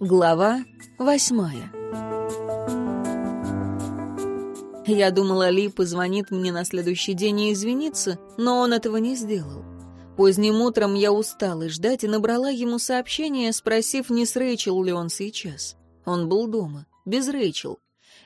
Глава восьмая Я думала, Ли позвонит мне на следующий день и извинится, но он этого не сделал. Поздним утром я устала ждать и набрала ему сообщение, спросив, не с Рэйчел ли он сейчас. Он был дома, без Рэйчел.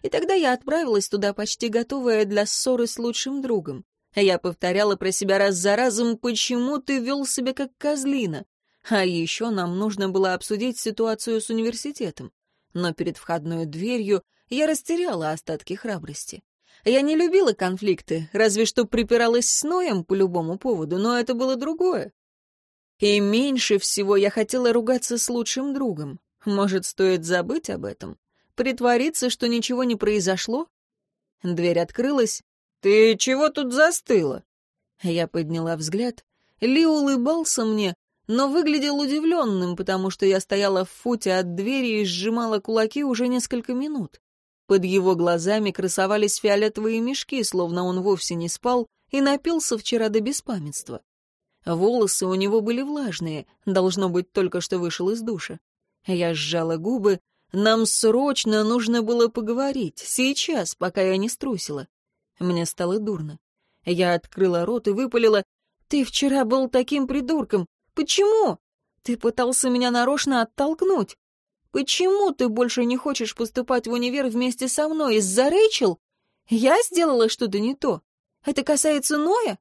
И тогда я отправилась туда почти готовая для ссоры с лучшим другом. Я повторяла про себя раз за разом, почему ты вел себя как козлина. А еще нам нужно было обсудить ситуацию с университетом. Но перед входной дверью я растеряла остатки храбрости. Я не любила конфликты, разве что припиралась с Ноем по любому поводу, но это было другое. И меньше всего я хотела ругаться с лучшим другом. Может, стоит забыть об этом? Притвориться, что ничего не произошло? Дверь открылась. «Ты чего тут застыла?» Я подняла взгляд. Ли улыбался мне, но выглядел удивленным, потому что я стояла в футе от двери и сжимала кулаки уже несколько минут. Под его глазами красовались фиолетовые мешки, словно он вовсе не спал и напился вчера до беспамятства. Волосы у него были влажные, должно быть, только что вышел из душа. Я сжала губы. Нам срочно нужно было поговорить, сейчас, пока я не струсила. Мне стало дурно. Я открыла рот и выпалила. «Ты вчера был таким придурком. Почему? Ты пытался меня нарочно оттолкнуть. Почему ты больше не хочешь поступать в универ вместе со мной? Из-за Рэйчел? Я сделала что-то не то. Это касается Ноя?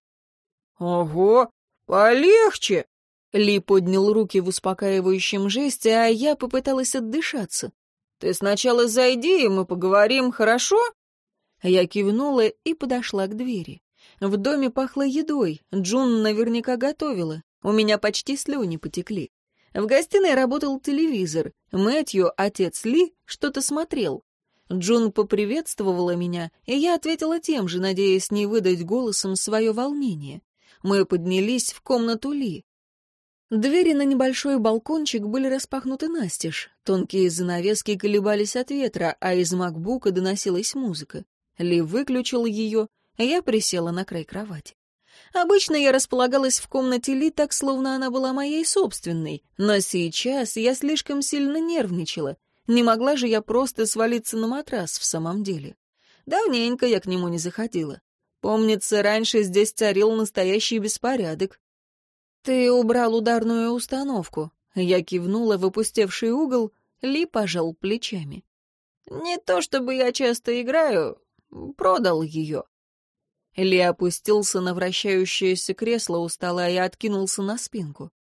Ого, полегче. Ли поднял руки в успокаивающем жесте, а я попыталась отдышаться. Ты сначала зайди, и мы поговорим, хорошо? Я кивнула и подошла к двери. В доме пахло едой, Джун наверняка готовила. У меня почти слюни потекли. В гостиной работал телевизор. Мэтью, отец Ли, что-то смотрел. Джун поприветствовала меня, и я ответила тем же, надеясь не выдать голосом свое волнение. Мы поднялись в комнату Ли. Двери на небольшой балкончик были распахнуты настежь. Тонкие занавески колебались от ветра, а из макбука доносилась музыка. Ли выключил ее, я присела на край кровати. Обычно я располагалась в комнате Ли так, словно она была моей собственной, но сейчас я слишком сильно нервничала. Не могла же я просто свалиться на матрас в самом деле. Давненько я к нему не заходила. Помнится, раньше здесь царил настоящий беспорядок. «Ты убрал ударную установку». Я кивнула в опустевший угол, Ли пожал плечами. «Не то чтобы я часто играю, продал ее». Ли опустился на вращающееся кресло у стола и откинулся на спинку.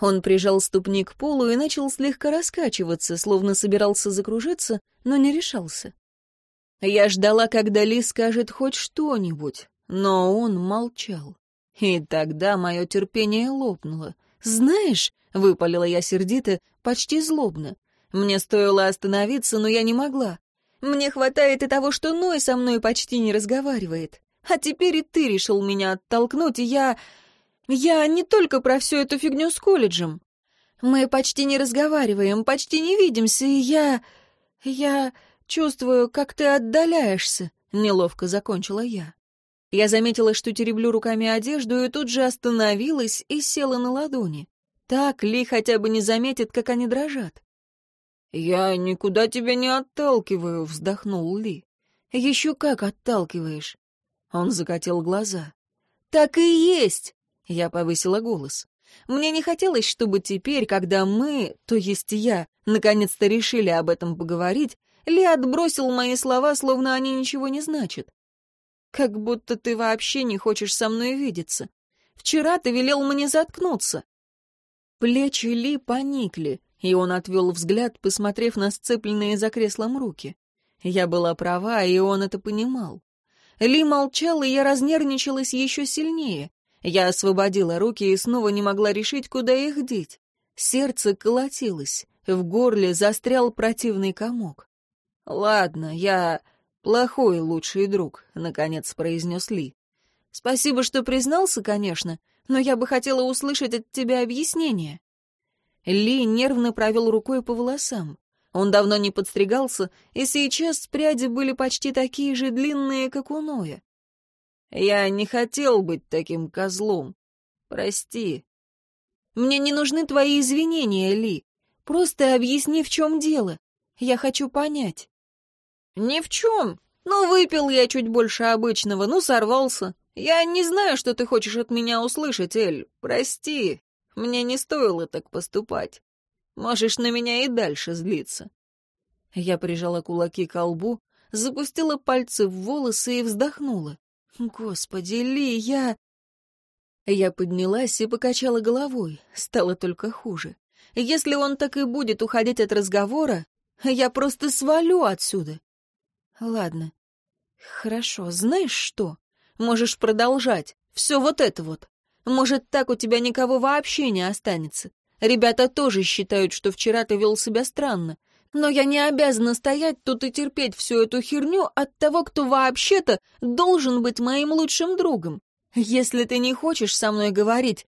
Он прижал ступни к полу и начал слегка раскачиваться, словно собирался закружиться, но не решался. Я ждала, когда Ли скажет хоть что-нибудь, но он молчал. И тогда мое терпение лопнуло. «Знаешь», — выпалила я сердито, почти злобно, — «мне стоило остановиться, но я не могла. Мне хватает и того, что Ной со мной почти не разговаривает. А теперь и ты решил меня оттолкнуть, и я... Я не только про всю эту фигню с колледжем. Мы почти не разговариваем, почти не видимся, и я... Я чувствую, как ты отдаляешься, — неловко закончила я. Я заметила, что тереблю руками одежду, и тут же остановилась и села на ладони. Так Ли хотя бы не заметит, как они дрожат. «Я никуда тебя не отталкиваю», — вздохнул Ли. «Еще как отталкиваешь. Он закатил глаза. «Так и есть!» — я повысила голос. Мне не хотелось, чтобы теперь, когда мы, то есть я, наконец-то решили об этом поговорить, Ли отбросил мои слова, словно они ничего не значат. Как будто ты вообще не хочешь со мной видеться. Вчера ты велел мне заткнуться. Плечи Ли поникли, и он отвел взгляд, посмотрев на сцепленные за креслом руки. Я была права, и он это понимал. Ли молчал, и я разнервничалась еще сильнее. Я освободила руки и снова не могла решить, куда их деть. Сердце колотилось, в горле застрял противный комок. «Ладно, я плохой лучший друг», — наконец произнес Ли. «Спасибо, что признался, конечно, но я бы хотела услышать от тебя объяснение». Ли нервно провел рукой по волосам. Он давно не подстригался, и сейчас пряди были почти такие же длинные, как у Ноя. «Я не хотел быть таким козлом. Прости». Мне не нужны твои извинения, Ли. Просто объясни, в чем дело. Я хочу понять». «Ни в чем. Ну, выпил я чуть больше обычного, ну, сорвался. Я не знаю, что ты хочешь от меня услышать, Эль. Прости. Мне не стоило так поступать. Можешь на меня и дальше злиться». Я прижала кулаки к лбу, запустила пальцы в волосы и вздохнула. «Господи, Ли, я...» Я поднялась и покачала головой. Стало только хуже. Если он так и будет уходить от разговора, я просто свалю отсюда. Ладно. Хорошо. Знаешь что? Можешь продолжать. Все вот это вот. Может, так у тебя никого вообще не останется. Ребята тоже считают, что вчера ты вел себя странно. Но я не обязана стоять тут и терпеть всю эту херню от того, кто вообще-то должен быть моим лучшим другом. Если ты не хочешь со мной говорить...»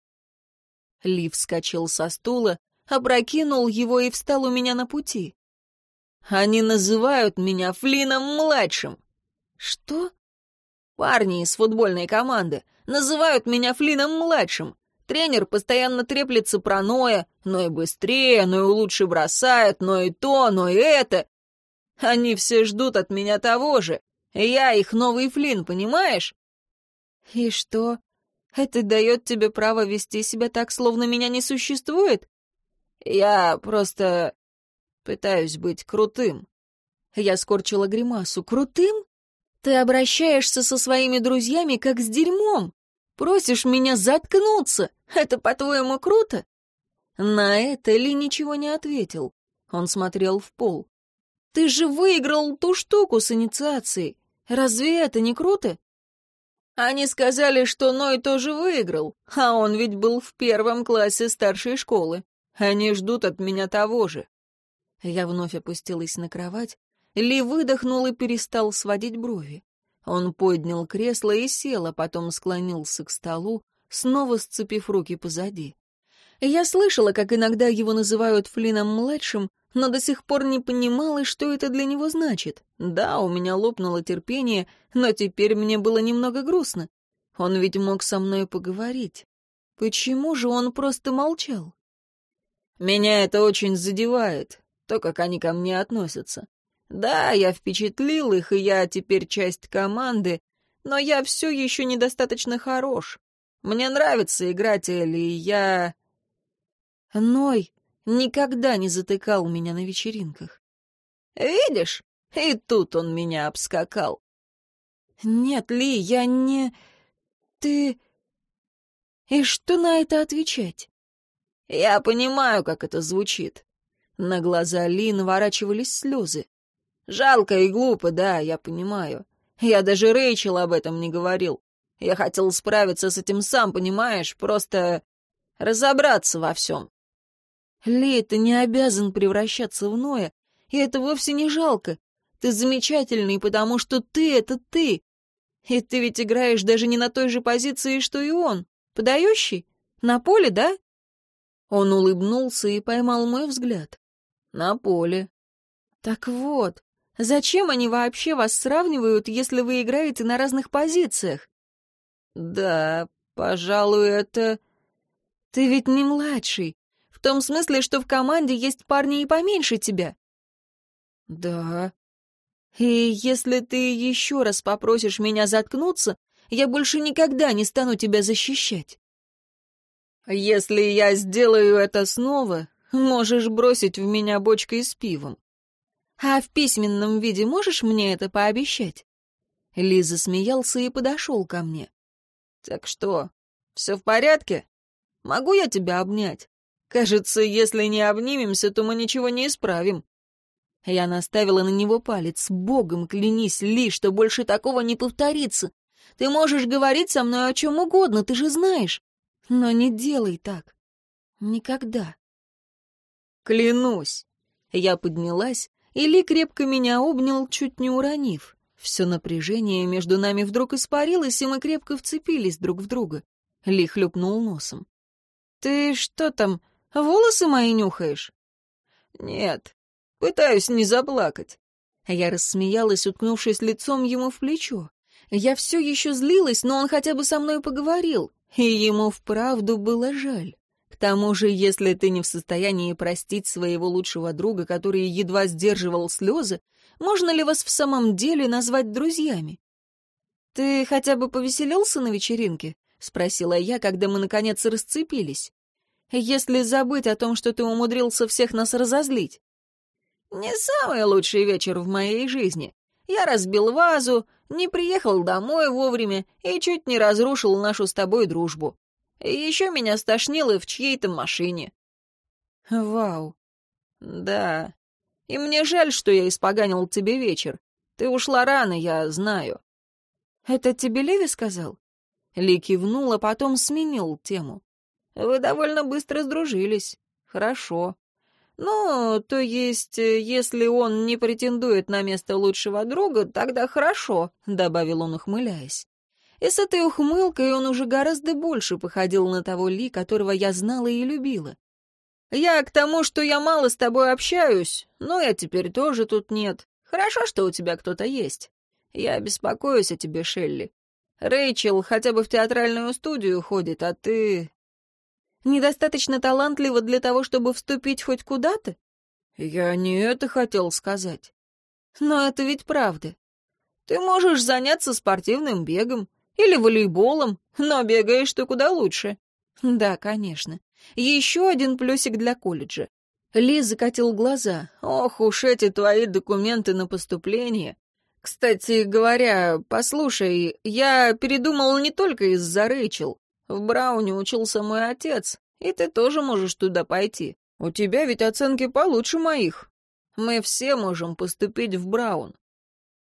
Лив вскочил со стула, опрокинул его и встал у меня на пути. «Они называют меня Флином-младшим». «Что?» «Парни из футбольной команды называют меня Флином-младшим. Тренер постоянно треплется про Ноя, но и быстрее, но и лучше бросает, но и то, но и это. Они все ждут от меня того же. Я их новый Флин, понимаешь? И что? Это дает тебе право вести себя так, словно меня не существует? Я просто пытаюсь быть крутым. Я скорчила гримасу. Крутым? Ты обращаешься со своими друзьями как с дерьмом. Просишь меня заткнуться. Это, по-твоему, круто?» На это Ли ничего не ответил. Он смотрел в пол. «Ты же выиграл ту штуку с инициацией. Разве это не круто?» Они сказали, что Ной тоже выиграл, а он ведь был в первом классе старшей школы. Они ждут от меня того же. Я вновь опустилась на кровать. Ли выдохнул и перестал сводить брови. Он поднял кресло и сел, а потом склонился к столу, снова сцепив руки позади. Я слышала, как иногда его называют Флином-младшим, но до сих пор не понимала, что это для него значит. Да, у меня лопнуло терпение, но теперь мне было немного грустно. Он ведь мог со мной поговорить. Почему же он просто молчал? Меня это очень задевает, то, как они ко мне относятся. Да, я впечатлил их, и я теперь часть команды, но я все еще недостаточно хорош. Мне нравится играть, Элли, и я... Ной никогда не затыкал меня на вечеринках. Видишь, и тут он меня обскакал. Нет, Ли, я не... Ты... И что на это отвечать? Я понимаю, как это звучит. На глаза Ли наворачивались слезы. Жалко и глупо, да, я понимаю. Я даже Рэйчел об этом не говорил. Я хотел справиться с этим сам, понимаешь, просто разобраться во всем. Ли, ты не обязан превращаться в Ноя, и это вовсе не жалко. Ты замечательный, потому что ты — это ты. И ты ведь играешь даже не на той же позиции, что и он. Подающий? На поле, да? Он улыбнулся и поймал мой взгляд. На поле. Так вот, зачем они вообще вас сравнивают, если вы играете на разных позициях? Да, пожалуй, это... Ты ведь не младший. В том смысле, что в команде есть парни и поменьше тебя. Да. И если ты еще раз попросишь меня заткнуться, я больше никогда не стану тебя защищать. Если я сделаю это снова, можешь бросить в меня бочкой с пивом. А в письменном виде можешь мне это пообещать? Лиза смеялся и подошел ко мне. «Так что, все в порядке? Могу я тебя обнять? Кажется, если не обнимемся, то мы ничего не исправим». Я наставила на него палец. «Богом клянись, Ли, что больше такого не повторится. Ты можешь говорить со мной о чем угодно, ты же знаешь. Но не делай так. Никогда». «Клянусь». Я поднялась, и Ли крепко меня обнял, чуть не уронив. Все напряжение между нами вдруг испарилось, и мы крепко вцепились друг в друга. Ли хлюпнул носом. «Ты что там, волосы мои нюхаешь?» «Нет, пытаюсь не заплакать». Я рассмеялась, уткнувшись лицом ему в плечо. Я все еще злилась, но он хотя бы со мной поговорил, и ему вправду было жаль. К тому же, если ты не в состоянии простить своего лучшего друга, который едва сдерживал слезы, можно ли вас в самом деле назвать друзьями? «Ты хотя бы повеселился на вечеринке?» — спросила я, когда мы, наконец, расцепились. «Если забыть о том, что ты умудрился всех нас разозлить». «Не самый лучший вечер в моей жизни. Я разбил вазу, не приехал домой вовремя и чуть не разрушил нашу с тобой дружбу. Еще меня стошнило в чьей-то машине». «Вау». «Да. И мне жаль, что я испоганил тебе вечер. Ты ушла рано, я знаю». «Это тебе Леви сказал?» Ли кивнул, а потом сменил тему. «Вы довольно быстро сдружились. Хорошо. Ну, то есть, э, если он не претендует на место лучшего друга, тогда хорошо», — добавил он, ухмыляясь. И с этой ухмылкой он уже гораздо больше походил на того Ли, которого я знала и любила. «Я к тому, что я мало с тобой общаюсь, но я теперь тоже тут нет. Хорошо, что у тебя кто-то есть. Я беспокоюсь о тебе, Шелли. Рэйчел хотя бы в театральную студию ходит, а ты недостаточно талантлива для того, чтобы вступить хоть куда-то? Я не это хотел сказать. Но это ведь правда. Ты можешь заняться спортивным бегом или волейболом, но бегаешь ты куда лучше. Да, конечно. Еще один плюсик для колледжа. Ли закатил глаза. Ох уж эти твои документы на поступление. Кстати говоря, послушай, я передумал не только из-за Рэйчел. В Брауне учился мой отец, и ты тоже можешь туда пойти. У тебя ведь оценки получше моих. Мы все можем поступить в Браун.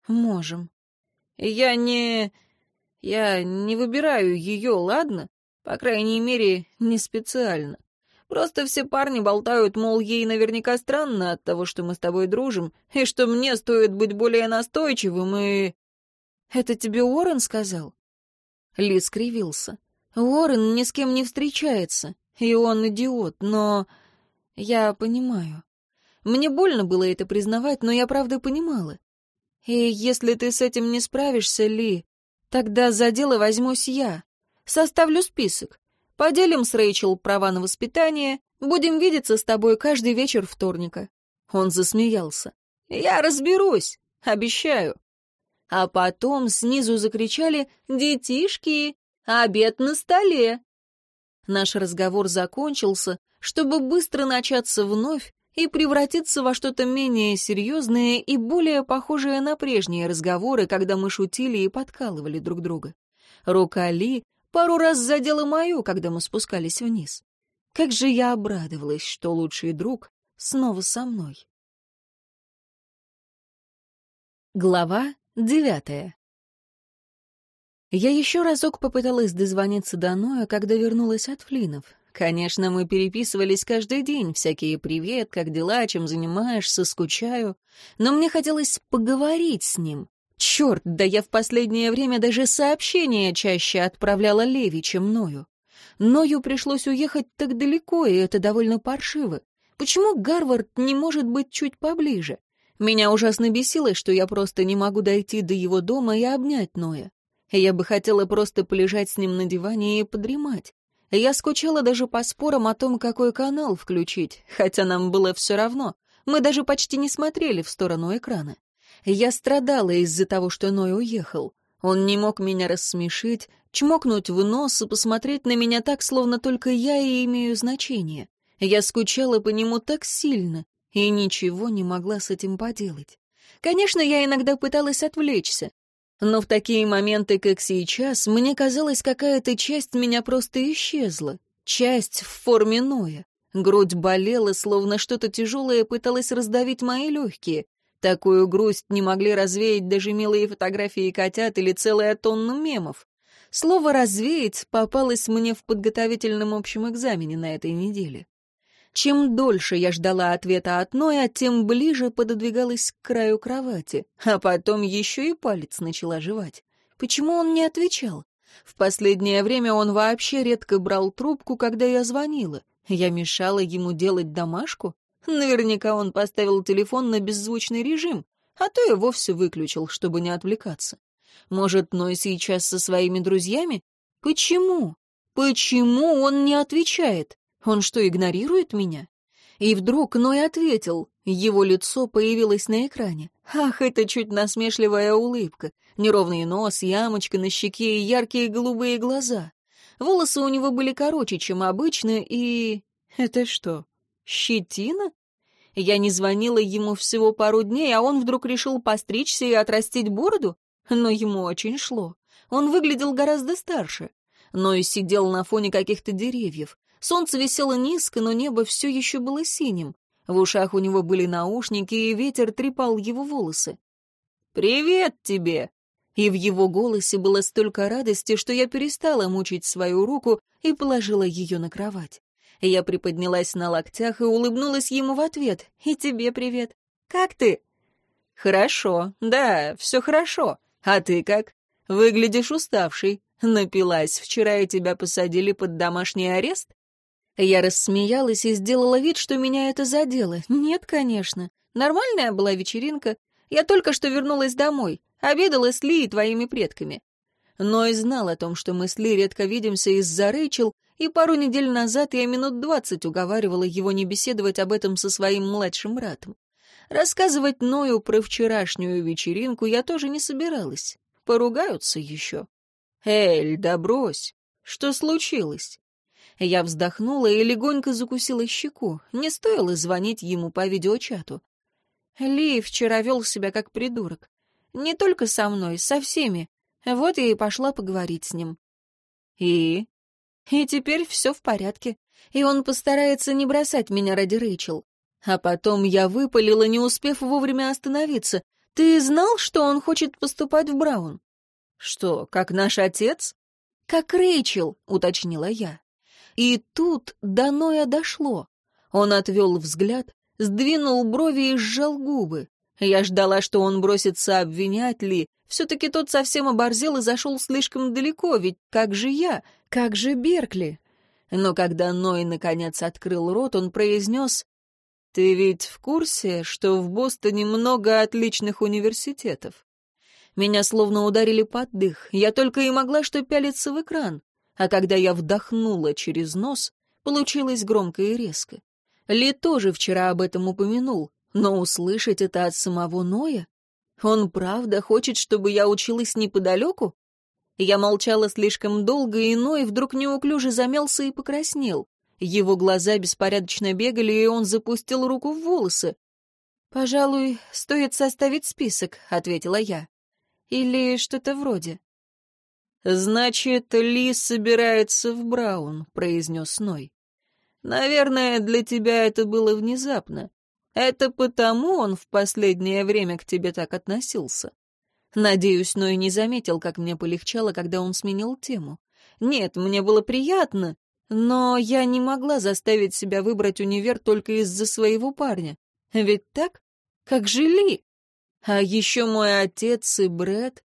Можем. Я не... Я не выбираю ее, ладно? По крайней мере, не специально. Просто все парни болтают, мол, ей наверняка странно от того, что мы с тобой дружим, и что мне стоит быть более настойчивым и... Это тебе Уоррен сказал? Ли скривился. Уоррен ни с кем не встречается, и он идиот, но... Я понимаю. Мне больно было это признавать, но я правда понимала. И если ты с этим не справишься, Ли, тогда за дело возьмусь я. Составлю список. Поделим с Рэйчел права на воспитание, будем видеться с тобой каждый вечер вторника». Он засмеялся. «Я разберусь, обещаю». А потом снизу закричали «Детишки! Обед на столе!» Наш разговор закончился, чтобы быстро начаться вновь и превратиться во что-то менее серьезное и более похожее на прежние разговоры, когда мы шутили и подкалывали друг друга. Рука Ли пару раз задела мою, когда мы спускались вниз. Как же я обрадовалась, что лучший друг снова со мной. Глава девятая я еще разок попыталась дозвониться до Ноя, когда вернулась от Флинов. Конечно, мы переписывались каждый день, всякие «привет», «как дела», «чем занимаешься», «скучаю». Но мне хотелось поговорить с ним. Черт, да я в последнее время даже сообщения чаще отправляла Леви, чем Ною. Ною пришлось уехать так далеко, и это довольно паршиво. Почему Гарвард не может быть чуть поближе? Меня ужасно бесило, что я просто не могу дойти до его дома и обнять Ноя. Я бы хотела просто полежать с ним на диване и подремать. Я скучала даже по спорам о том, какой канал включить, хотя нам было все равно. Мы даже почти не смотрели в сторону экрана. Я страдала из-за того, что Ной уехал. Он не мог меня рассмешить, чмокнуть в нос и посмотреть на меня так, словно только я и имею значение. Я скучала по нему так сильно и ничего не могла с этим поделать. Конечно, я иногда пыталась отвлечься, но в такие моменты, как сейчас, мне казалось, какая-то часть меня просто исчезла. Часть в форме Ноя. Грудь болела, словно что-то тяжелое пыталось раздавить мои легкие. Такую грусть не могли развеять даже милые фотографии котят или целая тонна мемов. Слово «развеять» попалось мне в подготовительном общем экзамене на этой неделе. Чем дольше я ждала ответа от Ноя, тем ближе пододвигалась к краю кровати, а потом еще и палец начала жевать. Почему он не отвечал? В последнее время он вообще редко брал трубку, когда я звонила. Я мешала ему делать домашку? Наверняка он поставил телефон на беззвучный режим, а то и вовсе выключил, чтобы не отвлекаться. Может, Ной сейчас со своими друзьями? Почему? Почему он не отвечает? Он что, игнорирует меня? И вдруг Ной ответил. Его лицо появилось на экране. Ах, это чуть насмешливая улыбка. Неровный нос, ямочка на щеке и яркие голубые глаза. Волосы у него были короче, чем обычно, и... Это что, щетина? Я не звонила ему всего пару дней, а он вдруг решил постричься и отрастить бороду? Но ему очень шло. Он выглядел гораздо старше. Но и сидел на фоне каких-то деревьев. Солнце висело низко, но небо все еще было синим. В ушах у него были наушники, и ветер трепал его волосы. «Привет тебе!» И в его голосе было столько радости, что я перестала мучить свою руку и положила ее на кровать. Я приподнялась на локтях и улыбнулась ему в ответ. «И тебе привет. Как ты?» «Хорошо, да, все хорошо. А ты как? Выглядишь уставший. Напилась. Вчера и тебя посадили под домашний арест?» Я рассмеялась и сделала вид, что меня это задело. Нет, конечно. Нормальная была вечеринка. Я только что вернулась домой. Обедала с Ли и твоими предками. Но и знал о том, что мы с Ли редко видимся из-за Рэйчел, и пару недель назад я минут двадцать уговаривала его не беседовать об этом со своим младшим братом. Рассказывать Ною про вчерашнюю вечеринку я тоже не собиралась. Поругаются еще. «Эль, да брось! Что случилось?» Я вздохнула и легонько закусила щеку. Не стоило звонить ему по видеочату. Ли вчера вел себя как придурок. Не только со мной, со всеми. Вот я и пошла поговорить с ним. И? И теперь все в порядке. И он постарается не бросать меня ради Рэйчел. А потом я выпалила, не успев вовремя остановиться. Ты знал, что он хочет поступать в Браун? Что, как наш отец? Как Рэйчел, уточнила я. И тут до Ноя дошло. Он отвел взгляд, сдвинул брови и сжал губы. Я ждала, что он бросится обвинять Ли. Все-таки тот совсем оборзел и зашел слишком далеко, ведь как же я, как же Беркли? Но когда Ной наконец открыл рот, он произнес, «Ты ведь в курсе, что в Бостоне много отличных университетов?» Меня словно ударили под дых. Я только и могла что пялиться в экран а когда я вдохнула через нос, получилось громко и резко. Ли тоже вчера об этом упомянул, но услышать это от самого Ноя? Он правда хочет, чтобы я училась неподалеку? Я молчала слишком долго, и Ной вдруг неуклюже замялся и покраснел. Его глаза беспорядочно бегали, и он запустил руку в волосы. «Пожалуй, стоит составить список», — ответила я. «Или что-то вроде». «Значит, Ли собирается в Браун», — произнес Ной. «Наверное, для тебя это было внезапно. Это потому он в последнее время к тебе так относился». Надеюсь, Ной не заметил, как мне полегчало, когда он сменил тему. Нет, мне было приятно, но я не могла заставить себя выбрать универ только из-за своего парня. Ведь так? Как же Ли? А еще мой отец и Брэд.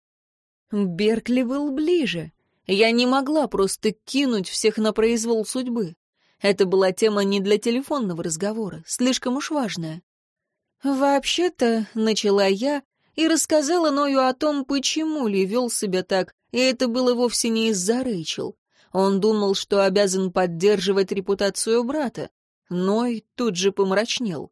Беркли был ближе. Я не могла просто кинуть всех на произвол судьбы. Это была тема не для телефонного разговора, слишком уж важная. «Вообще-то», — начала я и рассказала Ною о том, почему Ли вел себя так, и это было вовсе не из-за Рэйчел. Он думал, что обязан поддерживать репутацию брата. Ной тут же помрачнел.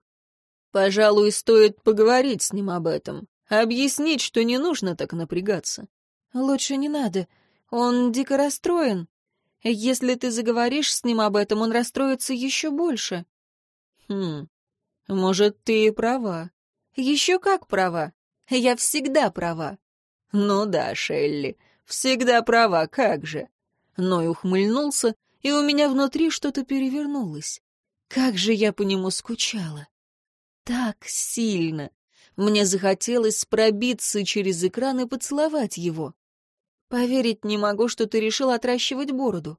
«Пожалуй, стоит поговорить с ним об этом, объяснить, что не нужно так напрягаться. «Лучше не надо. Он дико расстроен. Если ты заговоришь с ним об этом, он расстроится еще больше». «Хм, может, ты и права». «Еще как права. Я всегда права». «Ну да, Шелли, всегда права, как же». Ной ухмыльнулся, и у меня внутри что-то перевернулось. Как же я по нему скучала. Так сильно. Мне захотелось пробиться через экран и поцеловать его. «Поверить не могу, что ты решил отращивать бороду».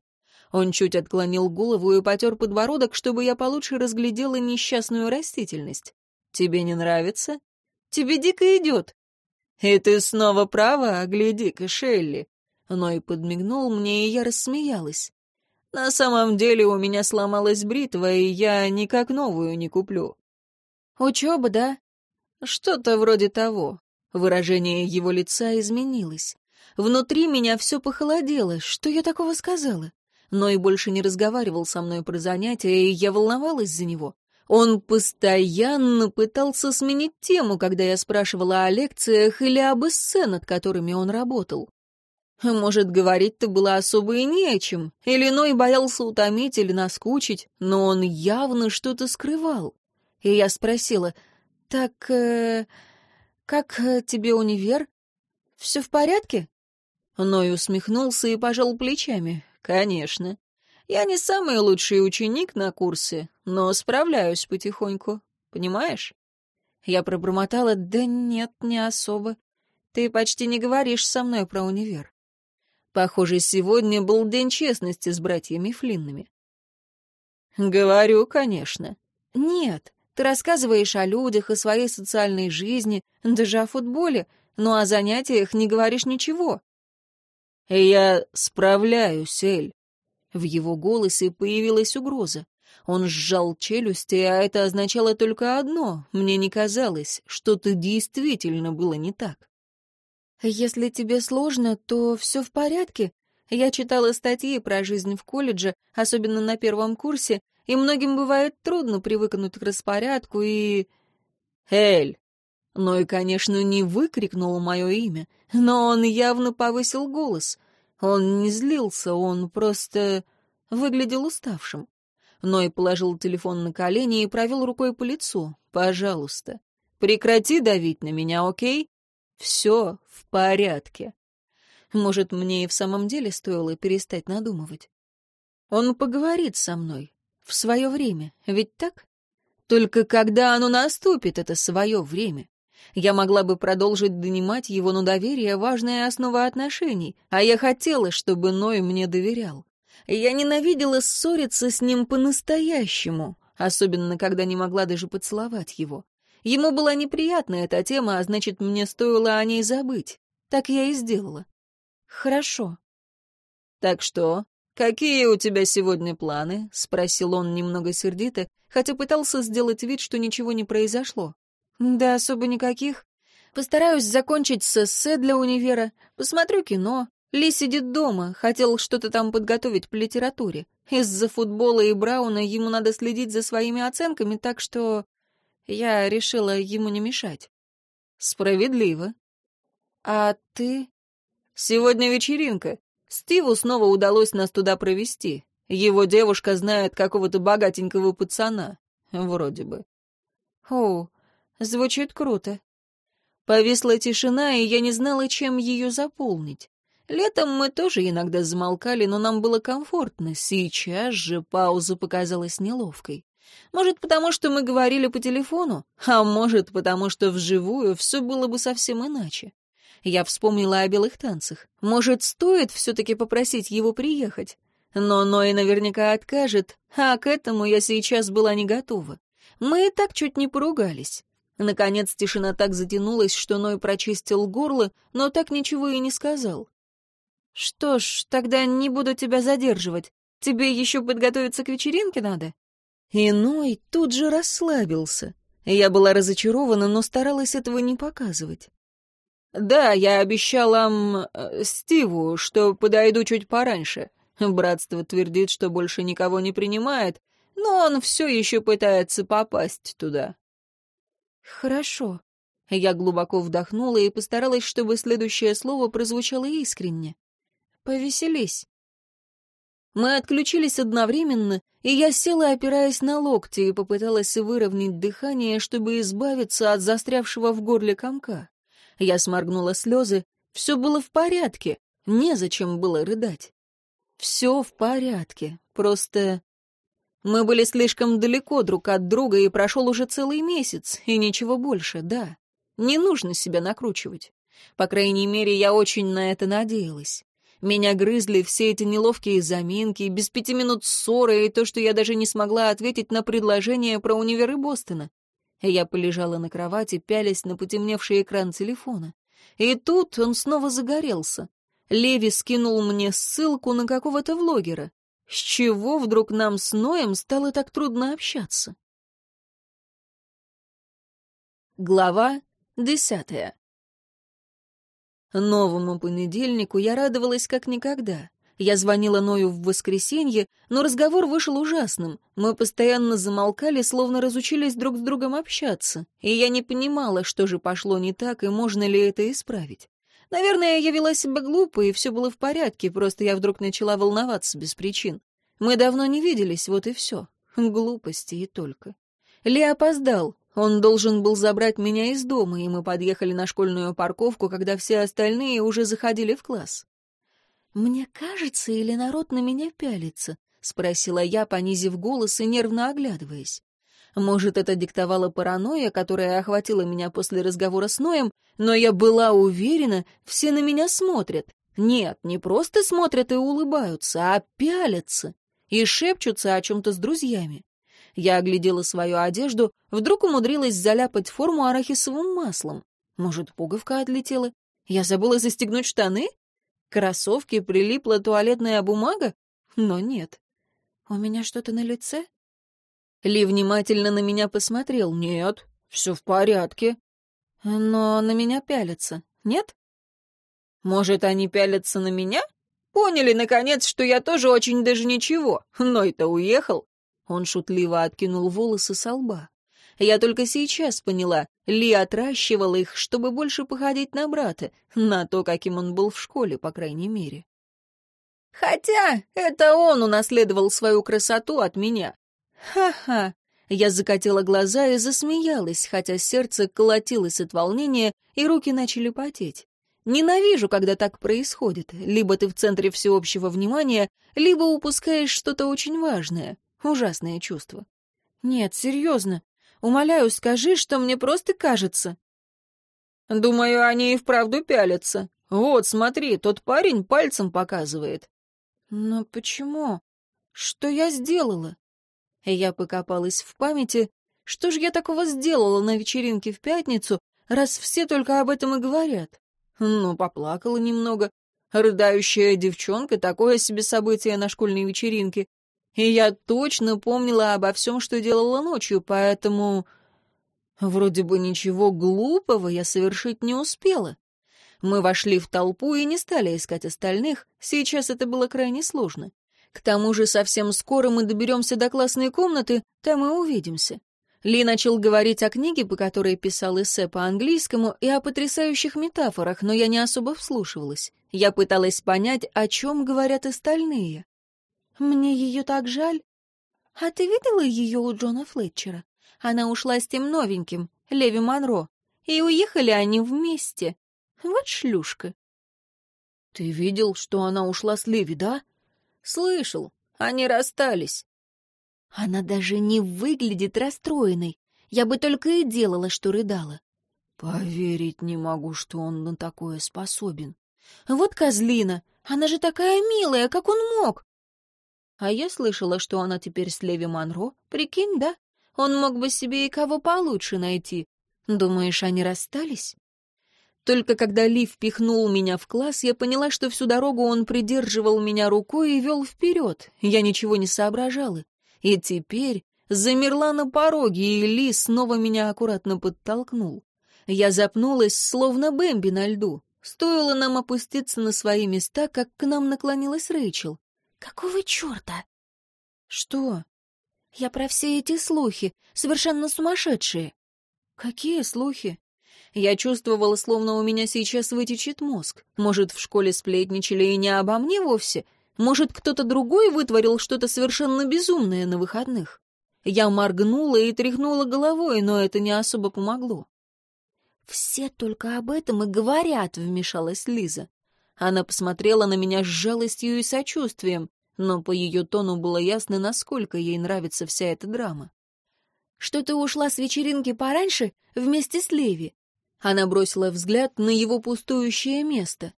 Он чуть отклонил голову и потер подбородок, чтобы я получше разглядела несчастную растительность. «Тебе не нравится?» «Тебе дико идет». «И ты снова права, а гляди-ка, Шелли». Ной подмигнул мне, и я рассмеялась. «На самом деле у меня сломалась бритва, и я никак новую не куплю». «Учеба, да?» «Что-то вроде того». Выражение его лица изменилось. Внутри меня все похолодело. Что я такого сказала? но и больше не разговаривал со мной про занятия, и я волновалась за него. Он постоянно пытался сменить тему, когда я спрашивала о лекциях или об эссе, над которыми он работал. Может, говорить-то было особо и не о чем. Или Ной боялся утомить или наскучить, но он явно что-то скрывал. И я спросила, «Так, э, как э, тебе универ? Все в порядке?» Ной усмехнулся и пожал плечами. «Конечно. Я не самый лучший ученик на курсе, но справляюсь потихоньку. Понимаешь?» Я пробормотала, «Да нет, не особо. Ты почти не говоришь со мной про универ». Похоже, сегодня был день честности с братьями Флиннами. «Говорю, конечно». «Нет, ты рассказываешь о людях, о своей социальной жизни, даже о футболе, но о занятиях не говоришь ничего». «Я справляюсь, Эль». В его голосе появилась угроза. Он сжал челюсти, а это означало только одно. Мне не казалось, что-то действительно было не так. «Если тебе сложно, то все в порядке. Я читала статьи про жизнь в колледже, особенно на первом курсе, и многим бывает трудно привыкнуть к распорядку и...» «Эль!» Ну и, конечно, не выкрикнул мое имя, но он явно повысил голос. Он не злился, он просто выглядел уставшим. Ной положил телефон на колени и провел рукой по лицу. «Пожалуйста, прекрати давить на меня, окей? Все в порядке. Может, мне и в самом деле стоило перестать надумывать? Он поговорит со мной. В свое время. Ведь так? Только когда оно наступит, это свое время? Я могла бы продолжить донимать его, но доверие — важная основа отношений, а я хотела, чтобы Ной мне доверял. Я ненавидела ссориться с ним по-настоящему, особенно когда не могла даже поцеловать его. Ему была неприятна эта тема, а значит, мне стоило о ней забыть. Так я и сделала. Хорошо. Так что, какие у тебя сегодня планы? Спросил он немного сердито, хотя пытался сделать вид, что ничего не произошло. Да особо никаких. Постараюсь закончить с эссе для универа, посмотрю кино. Ли сидит дома, хотел что-то там подготовить по литературе. Из-за футбола и Брауна ему надо следить за своими оценками, так что я решила ему не мешать. Справедливо. А ты? Сегодня вечеринка. Стиву снова удалось нас туда провести. Его девушка знает какого-то богатенького пацана. Вроде бы. О, звучит круто. Повисла тишина, и я не знала, чем ее заполнить. Летом мы тоже иногда замолкали, но нам было комфортно. Сейчас же пауза показалась неловкой. Может, потому что мы говорили по телефону, а может, потому что вживую все было бы совсем иначе. Я вспомнила о белых танцах. Может, стоит все-таки попросить его приехать? Но Ной наверняка откажет, а к этому я сейчас была не готова. Мы и так чуть не поругались. Наконец тишина так затянулась, что Ной прочистил горло, но так ничего и не сказал. «Что ж, тогда не буду тебя задерживать. Тебе еще подготовиться к вечеринке надо?» Иной тут же расслабился. Я была разочарована, но старалась этого не показывать. «Да, я обещал вам... Э, Стиву, что подойду чуть пораньше. Братство твердит, что больше никого не принимает, но он все еще пытается попасть туда». «Хорошо». Я глубоко вдохнула и постаралась, чтобы следующее слово прозвучало искренне. «Повеселись». Мы отключились одновременно, и я села, опираясь на локти, и попыталась выровнять дыхание, чтобы избавиться от застрявшего в горле комка. Я сморгнула слезы. Все было в порядке, незачем было рыдать. Все в порядке, просто... Мы были слишком далеко друг от друга, и прошел уже целый месяц, и ничего больше, да. Не нужно себя накручивать. По крайней мере, я очень на это надеялась. Меня грызли все эти неловкие заминки, без пяти минут ссоры и то, что я даже не смогла ответить на предложение про универы Бостона. Я полежала на кровати, пялясь на потемневший экран телефона. И тут он снова загорелся. Леви скинул мне ссылку на какого-то влогера. С чего вдруг нам с Ноем стало так трудно общаться? Глава десятая Новому понедельнику я радовалась как никогда. Я звонила Ною в воскресенье, но разговор вышел ужасным. Мы постоянно замолкали, словно разучились друг с другом общаться. И я не понимала, что же пошло не так и можно ли это исправить. Наверное, я вела себя глупо, и все было в порядке, просто я вдруг начала волноваться без причин. Мы давно не виделись, вот и все. Глупости и только. Ли опоздал. Он должен был забрать меня из дома, и мы подъехали на школьную парковку, когда все остальные уже заходили в класс. «Мне кажется, или народ на меня пялится?» — спросила я, понизив голос и нервно оглядываясь. Может, это диктовала паранойя, которая охватила меня после разговора с Ноем, но я была уверена, все на меня смотрят. Нет, не просто смотрят и улыбаются, а пялятся и шепчутся о чем-то с друзьями. Я оглядела свою одежду, вдруг умудрилась заляпать форму арахисовым маслом. Может, пуговка отлетела? Я забыла застегнуть штаны? Кроссовки прилипла туалетная бумага? Но нет. У меня что-то на лице? Ли внимательно на меня посмотрел. Нет, все в порядке. Но на меня пялятся. Нет? Может, они пялятся на меня? Поняли, наконец, что я тоже очень даже ничего. Но это уехал. Он шутливо откинул волосы со лба. Я только сейчас поняла, Ли отращивала их, чтобы больше походить на брата, на то, каким он был в школе, по крайней мере. Хотя это он унаследовал свою красоту от меня. Ха-ха. Я закатила глаза и засмеялась, хотя сердце колотилось от волнения, и руки начали потеть. Ненавижу, когда так происходит. Либо ты в центре всеобщего внимания, либо упускаешь что-то очень важное. Ужасное чувство. Нет, серьезно. Умоляю, скажи, что мне просто кажется». «Думаю, они и вправду пялятся. Вот, смотри, тот парень пальцем показывает». «Но почему? Что я сделала?» Я покопалась в памяти. Что же я такого сделала на вечеринке в пятницу, раз все только об этом и говорят? Ну, поплакала немного. Рыдающая девчонка — такое себе событие на школьной вечеринке. И я точно помнила обо всем, что делала ночью, поэтому... Вроде бы ничего глупого я совершить не успела. Мы вошли в толпу и не стали искать остальных, сейчас это было крайне сложно. К тому же совсем скоро мы доберемся до классной комнаты, там и увидимся. Ли начал говорить о книге, по которой писал эссе по-английскому, и о потрясающих метафорах, но я не особо вслушивалась. Я пыталась понять, о чем говорят остальные. Мне ее так жаль. А ты видела ее у Джона Флетчера? Она ушла с тем новеньким, Леви Монро, и уехали они вместе. Вот шлюшка. Ты видел, что она ушла с Леви, да? Слышал, они расстались. Она даже не выглядит расстроенной. Я бы только и делала, что рыдала. Поверить не могу, что он на такое способен. Вот козлина, она же такая милая, как он мог. А я слышала, что она теперь с Леви Монро. Прикинь, да? Он мог бы себе и кого получше найти. Думаешь, они расстались? Только когда Лив пихнул меня в класс, я поняла, что всю дорогу он придерживал меня рукой и вел вперед. Я ничего не соображала. И теперь замерла на пороге, и Ли снова меня аккуратно подтолкнул. Я запнулась, словно Бэмби на льду. Стоило нам опуститься на свои места, как к нам наклонилась Рэйчел. «Какого черта?» «Что?» «Я про все эти слухи, совершенно сумасшедшие». «Какие слухи?» Я чувствовала, словно у меня сейчас вытечет мозг. Может, в школе сплетничали и не обо мне вовсе? Может, кто-то другой вытворил что-то совершенно безумное на выходных? Я моргнула и тряхнула головой, но это не особо помогло. «Все только об этом и говорят», — вмешалась Лиза. Она посмотрела на меня с жалостью и сочувствием, но по ее тону было ясно, насколько ей нравится вся эта драма. «Что ты ушла с вечеринки пораньше вместе с Леви?» Она бросила взгляд на его пустующее место.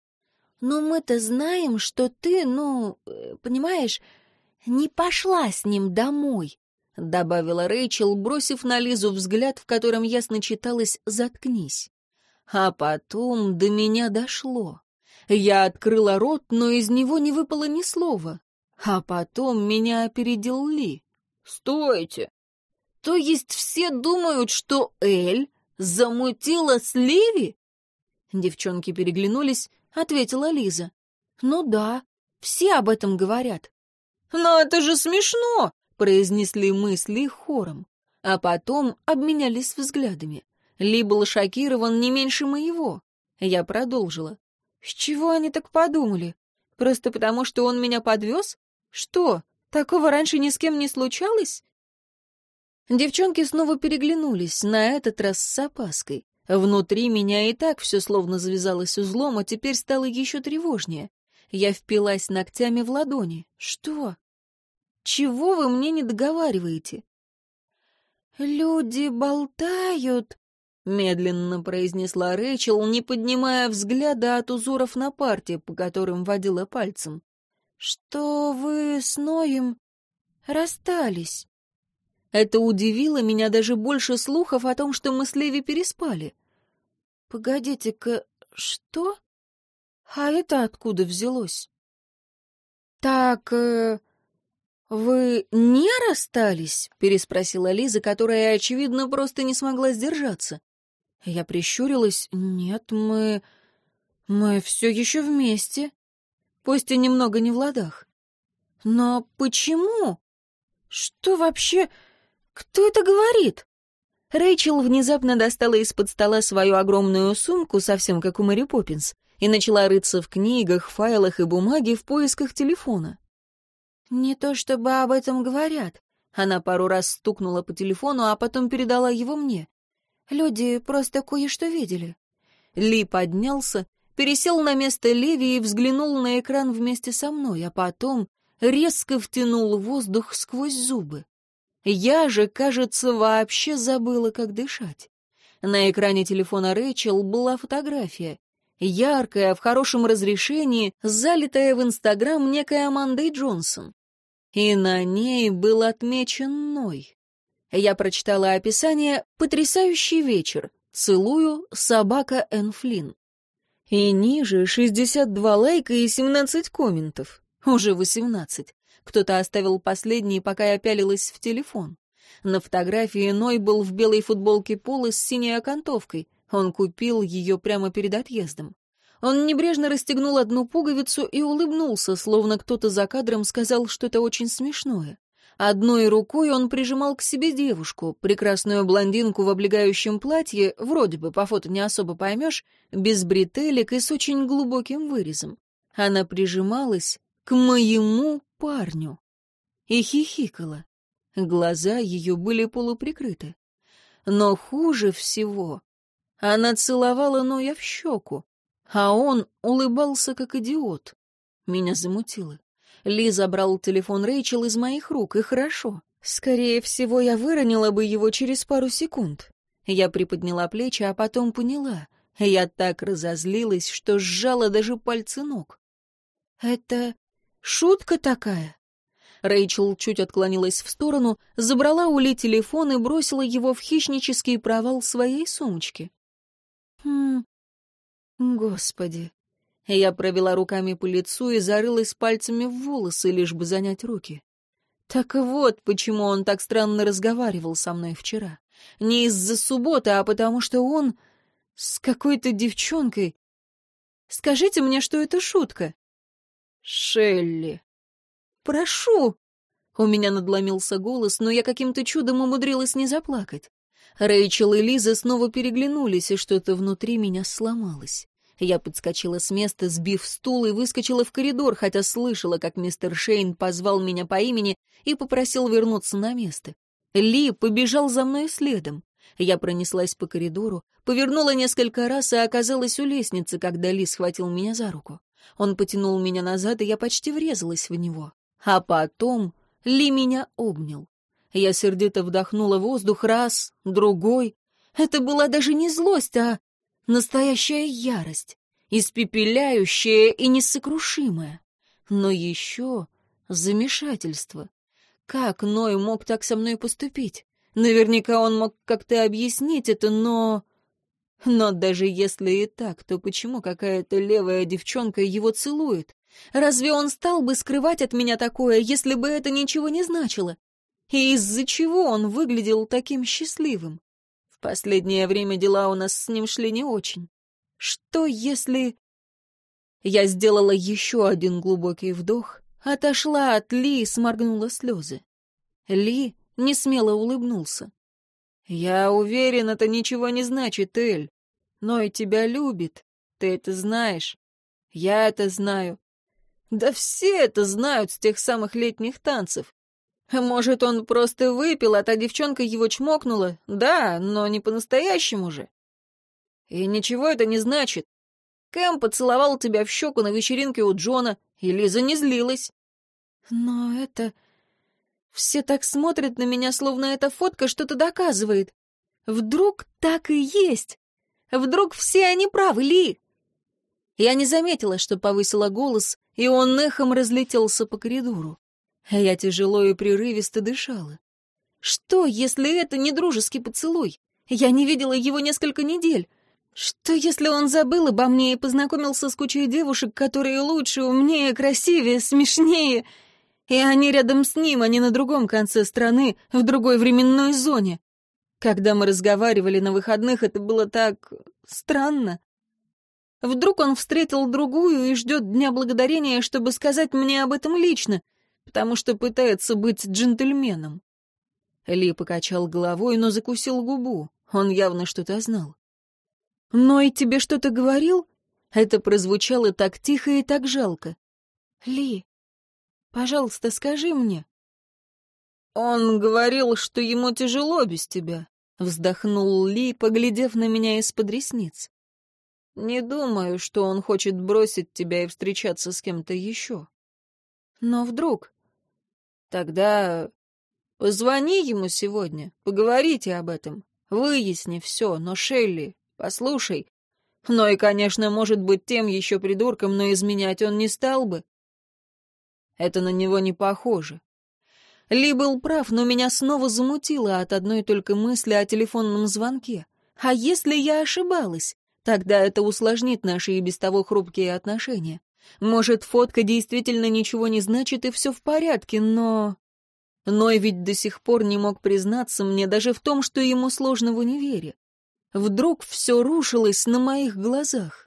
«Но мы-то знаем, что ты, ну, э, понимаешь, не пошла с ним домой», — добавила Рэйчел, бросив на Лизу взгляд, в котором ясно читалось «заткнись». А потом до меня дошло. Я открыла рот, но из него не выпало ни слова. А потом меня опередил Ли. «Стойте!» «То есть все думают, что Эль замутила с Ливи?» Девчонки переглянулись, ответила Лиза. «Ну да, Все об этом говорят. «Но это же смешно!» — произнесли мысли хором. А потом обменялись взглядами. Ли был шокирован не меньше моего. Я продолжила. «С чего они так подумали? Просто потому, что он меня подвез? Что, такого раньше ни с кем не случалось?» Девчонки снова переглянулись, на этот раз с опаской. Внутри меня и так все словно завязалось узлом, а теперь стало еще тревожнее. Я впилась ногтями в ладони. «Что? Чего вы мне не договариваете?» «Люди болтают», — медленно произнесла Рэйчел, не поднимая взгляда от узоров на парте, по которым водила пальцем. «Что вы с Ноем расстались?» Это удивило меня даже больше слухов о том, что мы с Леви переспали. «Погодите-ка, что? А это откуда взялось?» «Так, э, «Вы не расстались?» — переспросила Лиза, которая, очевидно, просто не смогла сдержаться. Я прищурилась. «Нет, мы... мы все еще вместе. Пусть и немного не в ладах. Но почему? Что вообще... Кто это говорит?» Рэйчел внезапно достала из-под стола свою огромную сумку, совсем как у Мэри Поппинс, и начала рыться в книгах, файлах и бумаге в поисках телефона. «Не то чтобы об этом говорят». Она пару раз стукнула по телефону, а потом передала его мне. «Люди просто кое-что видели». Ли поднялся, пересел на место Леви и взглянул на экран вместе со мной, а потом резко втянул воздух сквозь зубы. Я же, кажется, вообще забыла, как дышать. На экране телефона Рэйчел была фотография. Яркая, в хорошем разрешении, залитая в Инстаграм некой Амандой Джонсон и на ней был отмечен Ной. Я прочитала описание «Потрясающий вечер. Целую. Собака Энфлин». И ниже 62 лайка и 17 комментов. Уже 18. Кто-то оставил последний, пока я пялилась в телефон. На фотографии Ной был в белой футболке пола с синей окантовкой. Он купил ее прямо перед отъездом. Он небрежно расстегнул одну пуговицу и улыбнулся, словно кто-то за кадром сказал что-то очень смешное. Одной рукой он прижимал к себе девушку, прекрасную блондинку в облегающем платье, вроде бы по фото не особо поймешь, без бретелек и с очень глубоким вырезом. Она прижималась к моему парню и хихикала. Глаза ее были полуприкрыты. Но хуже всего она целовала Ноя в щеку, а он улыбался как идиот. Меня замутило. Ли забрал телефон Рэйчел из моих рук, и хорошо. Скорее всего, я выронила бы его через пару секунд. Я приподняла плечи, а потом поняла. Я так разозлилась, что сжала даже пальцы ног. «Это шутка такая?» Рэйчел чуть отклонилась в сторону, забрала у Ли телефон и бросила его в хищнический провал своей сумочки. «Хм, Господи. Я провела руками по лицу и зарылась пальцами в волосы, лишь бы занять руки. Так вот, почему он так странно разговаривал со мной вчера. Не из-за субботы, а потому что он с какой-то девчонкой. Скажите мне, что это шутка. Шелли. Прошу. У меня надломился голос, но я каким-то чудом умудрилась не заплакать. Рэйчел и Лиза снова переглянулись, и что-то внутри меня сломалось. Я подскочила с места, сбив стул, и выскочила в коридор, хотя слышала, как мистер Шейн позвал меня по имени и попросил вернуться на место. Ли побежал за мной следом. Я пронеслась по коридору, повернула несколько раз и оказалась у лестницы, когда Ли схватил меня за руку. Он потянул меня назад, и я почти врезалась в него. А потом Ли меня обнял. Я сердито вдохнула воздух раз, другой. Это была даже не злость, а настоящая ярость, испепеляющая и несокрушимая. Но еще замешательство. Как Ной мог так со мной поступить? Наверняка он мог как-то объяснить это, но... Но даже если и так, то почему какая-то левая девчонка его целует? Разве он стал бы скрывать от меня такое, если бы это ничего не значило? И из-за чего он выглядел таким счастливым? В последнее время дела у нас с ним шли не очень. Что если... Я сделала еще один глубокий вдох, отошла от Ли и сморгнула слезы. Ли несмело улыбнулся. «Я уверен, это ничего не значит, Эль. Но и тебя любит. Ты это знаешь. Я это знаю. Да все это знают с тех самых летних танцев. Может, он просто выпил, а та девчонка его чмокнула? Да, но не по-настоящему же. И ничего это не значит. Кэм поцеловал тебя в щеку на вечеринке у Джона, и Лиза не злилась. Но это... Все так смотрят на меня, словно эта фотка что-то доказывает. Вдруг так и есть? Вдруг все они правы, Ли? Я не заметила, что повысила голос, и он эхом разлетелся по коридору. Я тяжело и прерывисто дышала. Что, если это не дружеский поцелуй? Я не видела его несколько недель. Что, если он забыл обо мне и познакомился с кучей девушек, которые лучше, умнее, красивее, смешнее, и они рядом с ним, а не на другом конце страны, в другой временной зоне? Когда мы разговаривали на выходных, это было так... странно. Вдруг он встретил другую и ждет Дня Благодарения, чтобы сказать мне об этом лично, потому что пытается быть джентльменом. Ли покачал головой, но закусил губу. Он явно что-то знал. «Но и тебе что-то говорил?» Это прозвучало так тихо и так жалко. «Ли, пожалуйста, скажи мне». «Он говорил, что ему тяжело без тебя», — вздохнул Ли, поглядев на меня из-под ресниц. «Не думаю, что он хочет бросить тебя и встречаться с кем-то еще. Но вдруг...» «Тогда позвони ему сегодня, поговорите об этом, выясни все, но, Шелли, Послушай. Ну и, конечно, может быть тем еще придурком, но изменять он не стал бы. Это на него не похоже. Ли был прав, но меня снова замутило от одной только мысли о телефонном звонке. А если я ошибалась? Тогда это усложнит наши и без того хрупкие отношения. Может, фотка действительно ничего не значит и все в порядке, но... Ной ведь до сих пор не мог признаться мне даже в том, что ему сложно в универе. Вдруг все рушилось на моих глазах.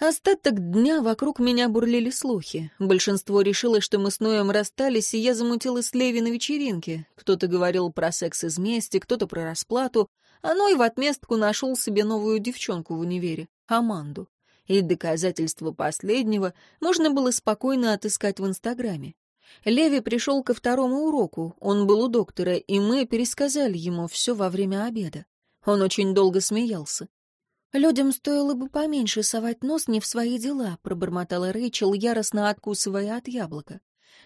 Остаток дня вокруг меня бурлили слухи. Большинство решило, что мы с Ноем расстались, и я замутила с Леви на вечеринке. Кто-то говорил про секс из мести, кто-то про расплату, а Ной в отместку нашел себе новую девчонку в универе, Аманду. И доказательства последнего можно было спокойно отыскать в Инстаграме. Леви пришел ко второму уроку, он был у доктора, и мы пересказали ему все во время обеда. Он очень долго смеялся. «Людям стоило бы поменьше совать нос не в свои дела», — пробормотала Рэйчел, яростно откусывая от яблока.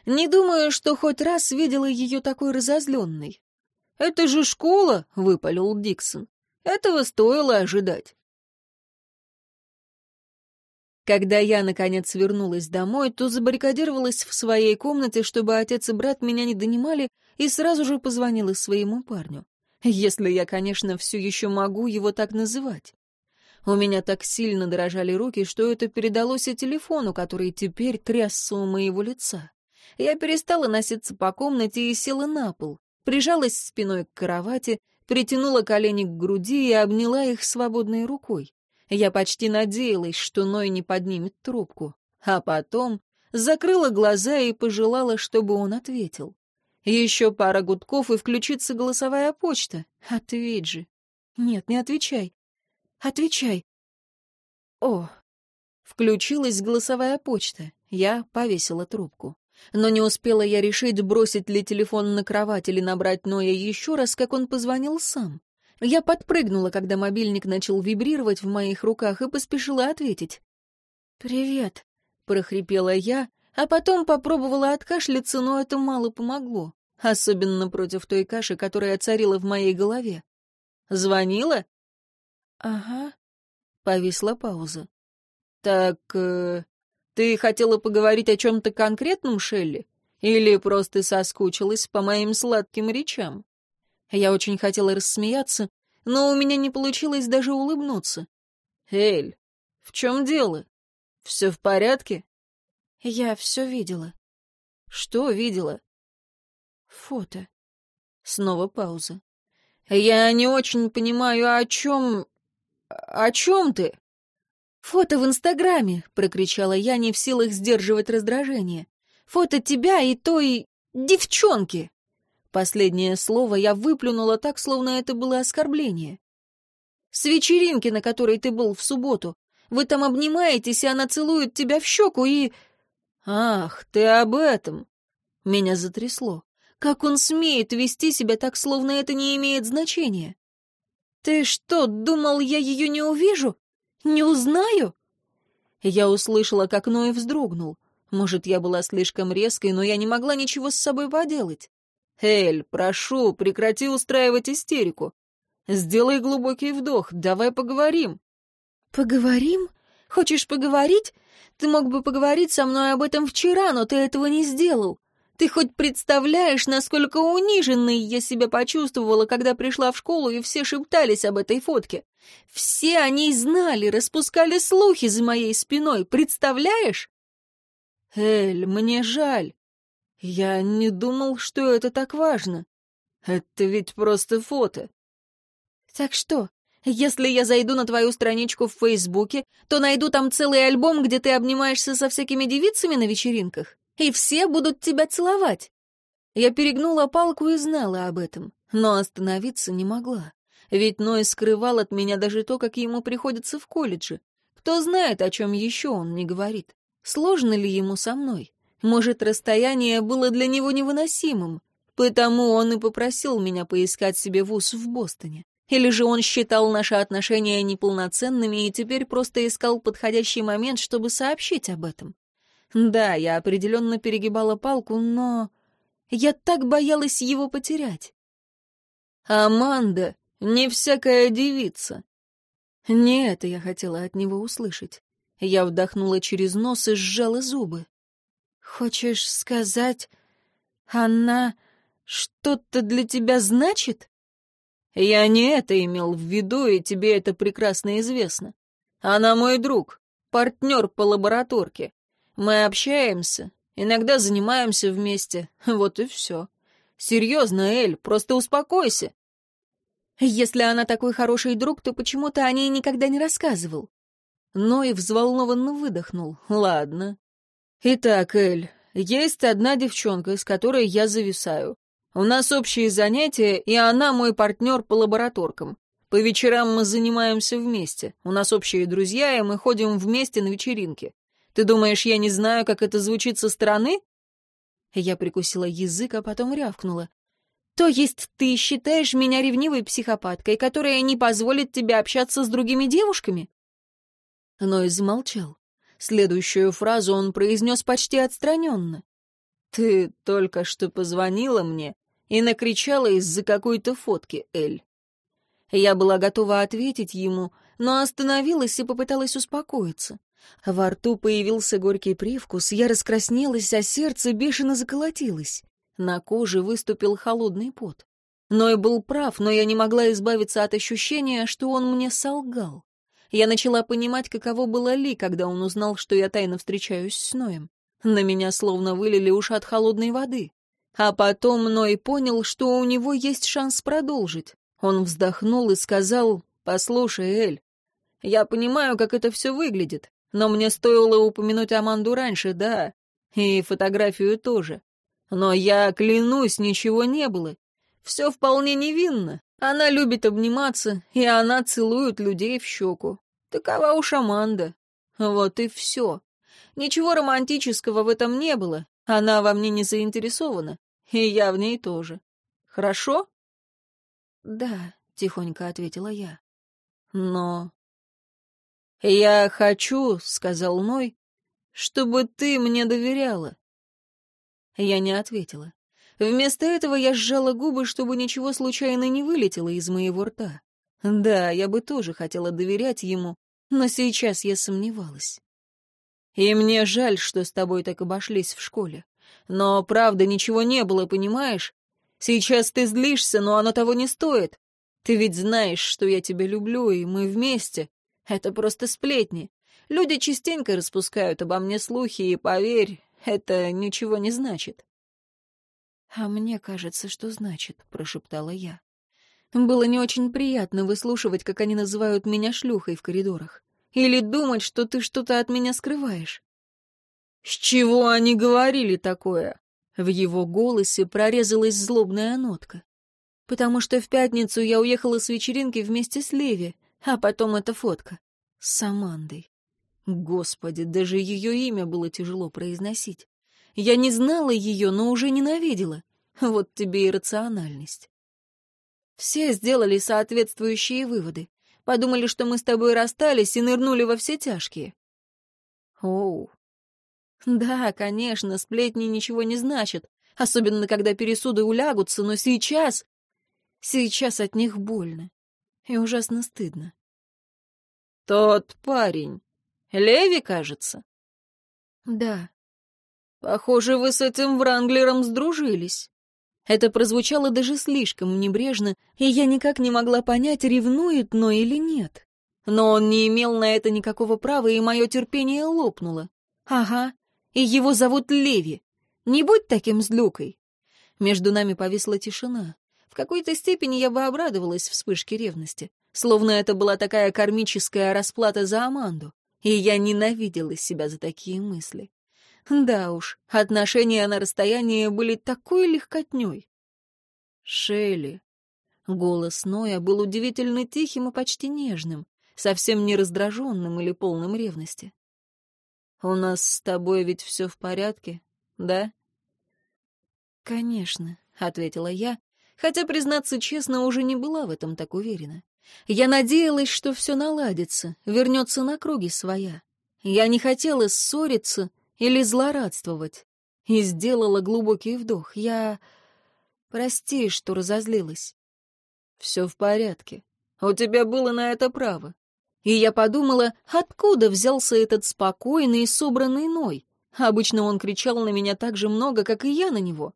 «Не думаю, что хоть раз видела ее такой разозленной». «Это же школа», — выпалил Диксон. «Этого стоило ожидать». Когда я, наконец, вернулась домой, то забаррикадировалась в своей комнате, чтобы отец и брат меня не донимали, и сразу же позвонила своему парню. Если я, конечно, все еще могу его так называть. У меня так сильно дрожали руки, что это передалось и телефону, который теперь трясся у моего лица. Я перестала носиться по комнате и села на пол, прижалась спиной к кровати, притянула колени к груди и обняла их свободной рукой. Я почти надеялась, что Ной не поднимет трубку. А потом закрыла глаза и пожелала, чтобы он ответил. Еще пара гудков, и включится голосовая почта. Ответь же. Нет, не отвечай. Отвечай. О, включилась голосовая почта. Я повесила трубку. Но не успела я решить, бросить ли телефон на кровать или набрать Ноя еще раз, как он позвонил сам. Я подпрыгнула, когда мобильник начал вибрировать в моих руках, и поспешила ответить. «Привет», — прохрипела я, а потом попробовала откашляться, но это мало помогло, особенно против той каши, которая царила в моей голове. «Звонила?» «Ага», — повисла пауза. «Так, э, ты хотела поговорить о чем-то конкретном, Шелли? Или просто соскучилась по моим сладким речам?» Я очень хотела рассмеяться, но у меня не получилось даже улыбнуться. «Эль, в чем дело? Все в порядке?» Я все видела. «Что видела?» «Фото». Снова пауза. «Я не очень понимаю, о чем... о чем ты?» «Фото в Инстаграме!» — прокричала я, не в силах сдерживать раздражение. «Фото тебя и той... девчонки!» Последнее слово я выплюнула так, словно это было оскорбление. «С вечеринки, на которой ты был в субботу. Вы там обнимаетесь, и она целует тебя в щеку и...» «Ах, ты об этом!» Меня затрясло. Как он смеет вести себя так, словно это не имеет значения? «Ты что, думал, я ее не увижу? Не узнаю?» Я услышала, как Ной вздрогнул. Может, я была слишком резкой, но я не могла ничего с собой поделать. «Эль, прошу, прекрати устраивать истерику. Сделай глубокий вдох, давай поговорим». «Поговорим? Хочешь поговорить? Ты мог бы поговорить со мной об этом вчера, но ты этого не сделал. Ты хоть представляешь, насколько униженной я себя почувствовала, когда пришла в школу, и все шептались об этой фотке? Все о ней знали, распускали слухи за моей спиной, представляешь? Эль, мне жаль. Я не думал, что это так важно. Это ведь просто фото. Так что, если я зайду на твою страничку в Фейсбуке, то найду там целый альбом, где ты обнимаешься со всякими девицами на вечеринках? И все будут тебя целовать. Я перегнула палку и знала об этом, но остановиться не могла. Ведь Ной скрывал от меня даже то, как ему приходится в колледже. Кто знает, о чем еще он не говорит. Сложно ли ему со мной? Может, расстояние было для него невыносимым, потому он и попросил меня поискать себе вуз в Бостоне. Или же он считал наши отношения неполноценными и теперь просто искал подходящий момент, чтобы сообщить об этом. Да, я определенно перегибала палку, но... Я так боялась его потерять. «Аманда, не всякая девица». Не это я хотела от него услышать. Я вдохнула через нос и сжала зубы. «Хочешь сказать, она что-то для тебя значит?» «Я не это имел в виду, и тебе это прекрасно известно. Она мой друг, партнер по лабораторке. Мы общаемся, иногда занимаемся вместе, вот и все. Серьезно, Эль, просто успокойся. Если она такой хороший друг, то почему ты о ней никогда не рассказывал? Но и взволнованно выдохнул. Ладно. Итак, Эль, есть одна девчонка, с которой я зависаю. У нас общие занятия, и она мой партнер по лабораторкам. По вечерам мы занимаемся вместе. У нас общие друзья, и мы ходим вместе на вечеринки. Ты думаешь, я не знаю, как это звучит со стороны?» Я прикусила язык, а потом рявкнула. «То есть ты считаешь меня ревнивой психопаткой, которая не позволит тебе общаться с другими девушками?» Но и замолчал. Следующую фразу он произнес почти отстраненно. «Ты только что позвонила мне и накричала из-за какой-то фотки, Эль». Я была готова ответить ему, но остановилась и попыталась успокоиться. Во рту появился горький привкус, я раскраснелась, а сердце бешено заколотилось. На коже выступил холодный пот. Ной был прав, но я не могла избавиться от ощущения, что он мне солгал. Я начала понимать, каково было Ли, когда он узнал, что я тайно встречаюсь с Ноем. На меня словно вылили ушат холодной воды. А потом Ной понял, что у него есть шанс продолжить. Он вздохнул и сказал, «Послушай, Эль, я понимаю, как это все выглядит. Но мне стоило упомянуть Аманду раньше, да, и фотографию тоже. Но я, клянусь, ничего не было. Все вполне невинно. Она любит обниматься, и она целует людей в щеку. Такова уж Аманда. Вот и все. Ничего романтического в этом не было. Она во мне не заинтересована, и я в ней тоже. Хорошо? Да, тихонько ответила я. Но «Я хочу», — сказал Ной, — «чтобы ты мне доверяла». Я не ответила. Вместо этого я сжала губы, чтобы ничего случайно не вылетело из моего рта. Да, я бы тоже хотела доверять ему, но сейчас я сомневалась. И мне жаль, что с тобой так обошлись в школе. Но, правда, ничего не было, понимаешь? Сейчас ты злишься, но оно того не стоит. Ты ведь знаешь, что я тебя люблю, и мы вместе. Это просто сплетни. Люди частенько распускают обо мне слухи, и, поверь, это ничего не значит. «А мне кажется, что значит», — прошептала я. Было не очень приятно выслушивать, как они называют меня шлюхой в коридорах. или думать, что ты что-то от меня скрываешь. С чего они говорили такое? В его голосе прорезалась злобная нотка. Потому что в пятницу я уехала с вечеринки вместе с Леви, а потом эта фотка. С Амандой. Господи, даже ее имя было тяжело произносить. Я не знала ее, но уже ненавидела. Вот тебе и рациональность. Все сделали соответствующие выводы. Подумали, что мы с тобой расстались и нырнули во все тяжкие. Оу. Да, конечно, сплетни ничего не значат, особенно когда пересуды улягутся, но сейчас... Сейчас от них больно и ужасно стыдно. Тот парень. Леви, кажется? Да. Похоже, вы с этим Вранглером сдружились. Это прозвучало даже слишком небрежно, и я никак не могла понять, ревнует но или нет. Но он не имел на это никакого права, и мое терпение лопнуло. Ага, и его зовут Леви. Не будь таким злюкой. Между нами повисла тишина. В какой-то степени я бы обрадовалась вспышке ревности, словно это была такая кармическая расплата за Аманду, и я ненавидела себя за такие мысли. Да уж, отношения на расстоянии были такой легкотней. Шелли. Голос Ноя был удивительно тихим и почти нежным, совсем не раздраженным или полным ревности. «У нас с тобой ведь все в порядке, да?» «Конечно», — ответила я, хотя, признаться честно, уже не была в этом так уверена. Я надеялась, что все наладится, вернется на круги своя. Я не хотела ссориться, или злорадствовать. И сделала глубокий вдох. Я... Прости, что разозлилась. Все в порядке. У тебя было на это право. И я подумала, откуда взялся этот спокойный и собранный Ной. Обычно он кричал на меня так же много, как и я на него.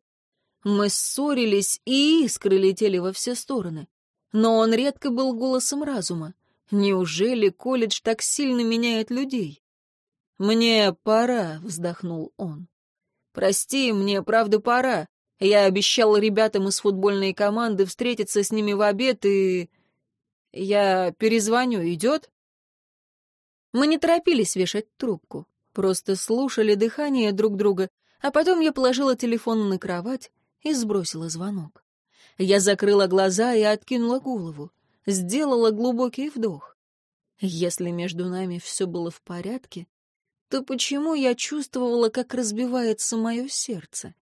Мы ссорились, и искры летели во все стороны. Но он редко был голосом разума. Неужели колледж так сильно меняет людей? «Мне пора», — вздохнул он. «Прости, мне правда пора. Я обещал ребятам из футбольной команды встретиться с ними в обед, и... Я перезвоню, идет?» Мы не торопились вешать трубку, просто слушали дыхание друг друга, а потом я положила телефон на кровать и сбросила звонок. Я закрыла глаза и откинула голову, сделала глубокий вдох. Если между нами все было в порядке, то почему я чувствовала, как разбивается мое сердце?